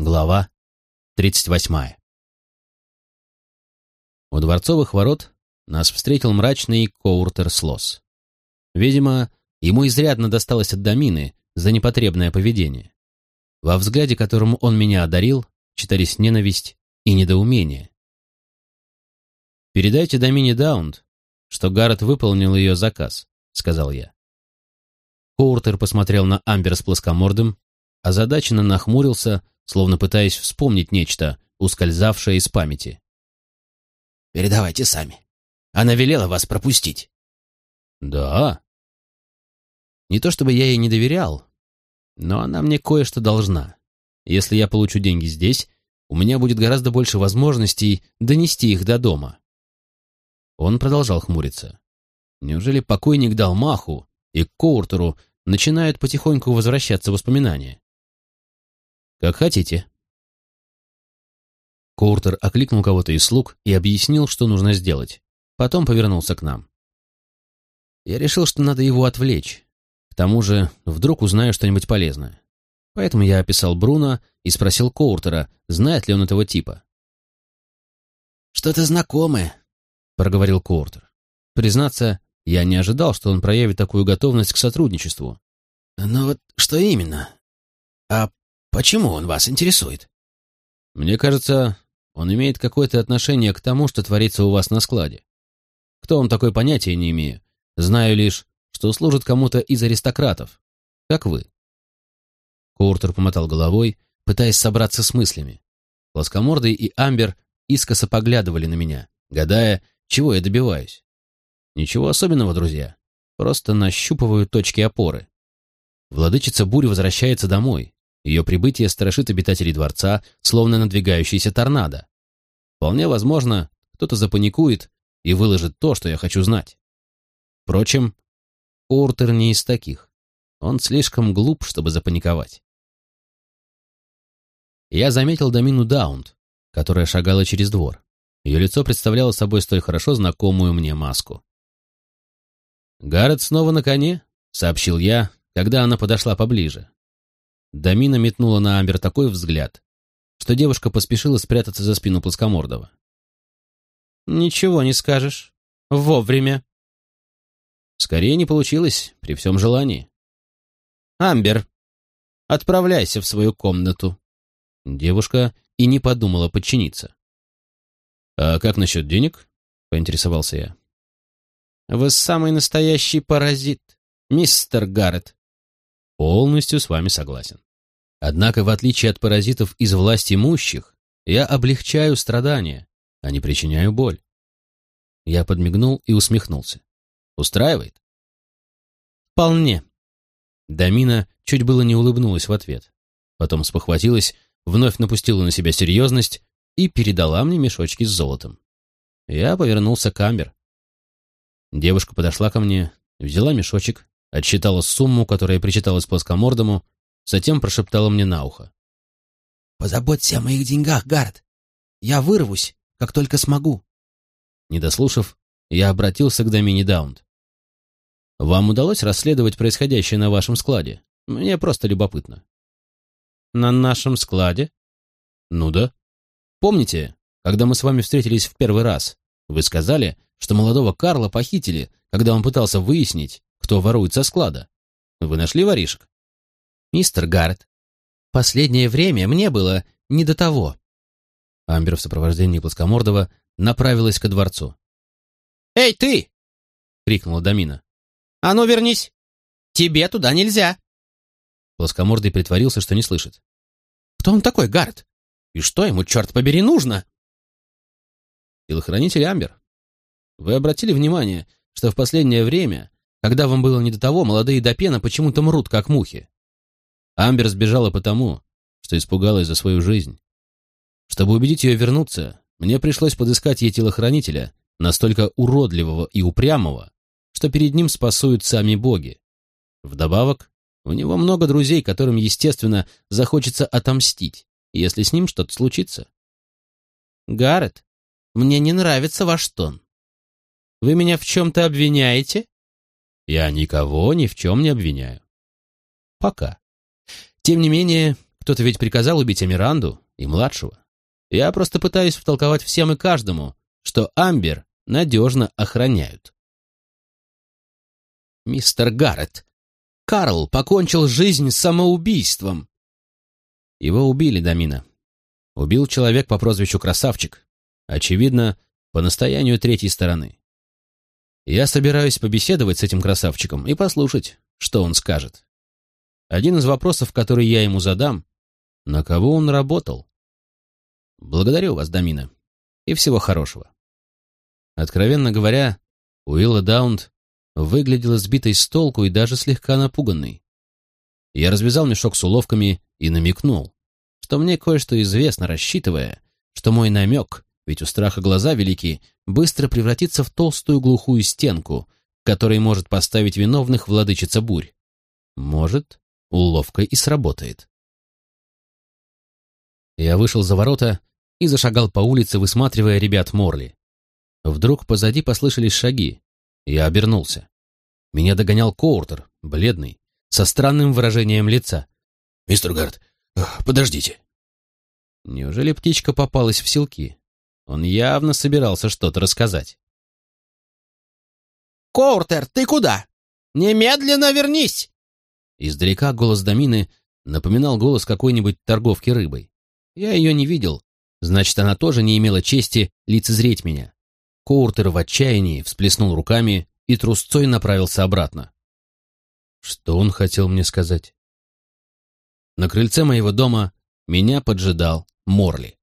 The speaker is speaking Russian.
Глава 38. У дворцовых ворот нас встретил мрачный Коуртер Слос. Видимо, ему изрядно досталось от Домины за непотребное поведение. Во взгляде, которым он меня одарил, читались ненависть и недоумение. «Передайте Домине Даунд, что Гаррет выполнил ее заказ», — сказал я. Коуртер посмотрел на Амбер с плоскомордым, озадаченно нахмурился, словно пытаясь вспомнить нечто, ускользавшее из памяти. «Передавайте сами. Она велела вас пропустить». «Да?» Не то чтобы я ей не доверял, но она мне кое-что должна. Если я получу деньги здесь, у меня будет гораздо больше возможностей донести их до дома. Он продолжал хмуриться. Неужели покойник дал маху, и к Коуртеру начинают потихоньку возвращаться воспоминания? «Как хотите». Коуртер окликнул кого-то из слуг и объяснил, что нужно сделать. Потом повернулся к нам. Я решил, что надо его отвлечь. К тому же, вдруг узнаю что-нибудь полезное. Поэтому я описал Бруно и спросил Коуртера, знает ли он этого типа. «Что-то знакомое», — проговорил Коуртер. Признаться, я не ожидал, что он проявит такую готовность к сотрудничеству. «Но вот что именно? А Почему он вас интересует? Мне кажется, он имеет какое-то отношение к тому, что творится у вас на складе. Кто он такой, понятия не имею. Знаю лишь, что служит кому-то из аристократов, как вы. Куртер помотал головой, пытаясь собраться с мыслями. Плоскомордый и Амбер искоса поглядывали на меня, гадая, чего я добиваюсь. Ничего особенного, друзья. Просто нащупываю точки опоры. Владычица бури возвращается домой, ее прибытие страшит обитателей дворца, словно надвигающийся торнадо. Вполне возможно, кто-то запаникует и выложит то, что я хочу знать. Впрочем, Уртер не из таких. Он слишком глуп, чтобы запаниковать. Я заметил Домину Даунд, которая шагала через двор. Ее лицо представляло собой столь хорошо знакомую мне маску. «Гаррет снова на коне», — сообщил я, когда она подошла поближе. Дамина метнула на Амбер такой взгляд, что девушка поспешила спрятаться за спину плоскомордого. «Ничего не скажешь. Вовремя». Скорее не получилось, при всем желании. «Амбер, отправляйся в свою комнату». Девушка и не подумала подчиниться. «А как насчет денег?» — поинтересовался я. «Вы самый настоящий паразит, мистер Гаррет. Полностью с вами согласен. Однако, в отличие от паразитов из власти имущих, я облегчаю страдания, а не причиняю боль. Я подмигнул и усмехнулся. Устраивает? Вполне. Дамина чуть было не улыбнулась в ответ. Потом спохватилась, вновь напустила на себя серьезность и передала мне мешочки с золотом. Я повернулся к Амбер. Девушка подошла ко мне, взяла мешочек, отсчитала сумму, которая причиталась плоскомордому, затем прошептала мне на ухо. «Позаботься о моих деньгах, Гард. Я вырвусь, как только смогу». Не дослушав, я обратился к Домини Даунт. «Вам удалось расследовать происходящее на вашем складе? Мне просто любопытно». «На нашем складе?» «Ну да. Помните, когда мы с вами встретились в первый раз, вы сказали, что молодого Карла похитили, когда он пытался выяснить, кто ворует со склада. Вы нашли воришек? Мистер Гаррет, последнее время мне было не до того. Амбер в сопровождении Плоскомордова направилась ко дворцу. «Эй, ты!» — крикнула Дамина. «А ну, вернись! Тебе туда нельзя!» Плоскомордый притворился, что не слышит. «Кто он такой, Гаррет? И что ему, черт побери, нужно?» «Телохранитель Амбер, вы обратили внимание, что в последнее время когда вам было не до того, молодые Допена почему-то мрут, как мухи. Амбер сбежала потому, что испугалась за свою жизнь. Чтобы убедить ее вернуться, мне пришлось подыскать ей телохранителя, настолько уродливого и упрямого, что перед ним спасуют сами боги. Вдобавок, у него много друзей, которым, естественно, захочется отомстить, если с ним что-то случится. Гаррет, мне не нравится ваш тон. Вы меня в чем-то обвиняете? Я никого ни в чем не обвиняю. Пока. Тем не менее, кто-то ведь приказал убить Амиранду и младшего. Я просто пытаюсь втолковать всем и каждому, что Амбер надежно охраняют. Мистер Гаррет, Карл покончил жизнь самоубийством. Его убили, Дамина. Убил человек по прозвищу Красавчик. Очевидно, по настоянию третьей стороны. Я собираюсь побеседовать с этим красавчиком и послушать, что он скажет. Один из вопросов, который я ему задам, на кого он работал? Благодарю вас, Дамина, и всего хорошего. Откровенно говоря, Уилла Даунт выглядела сбитой с толку и даже слегка напуганной. Я развязал мешок с уловками и намекнул, что мне кое-что известно, рассчитывая, что мой намек, ведь у страха глаза велики, быстро превратится в толстую глухую стенку, которой может поставить виновных владычица бурь. Может, уловка и сработает. Я вышел за ворота и зашагал по улице, высматривая ребят Морли. Вдруг позади послышались шаги. Я обернулся. Меня догонял Коуртер, бледный, со странным выражением лица. «Мистер Гард, подождите». Неужели птичка попалась в селки? Он явно собирался что-то рассказать. «Коуртер, ты куда? Немедленно вернись!» Издалека голос Домины напоминал голос какой-нибудь торговки рыбой. Я ее не видел, значит, она тоже не имела чести лицезреть меня. Коуртер в отчаянии всплеснул руками и трусцой направился обратно. Что он хотел мне сказать? На крыльце моего дома меня поджидал Морли.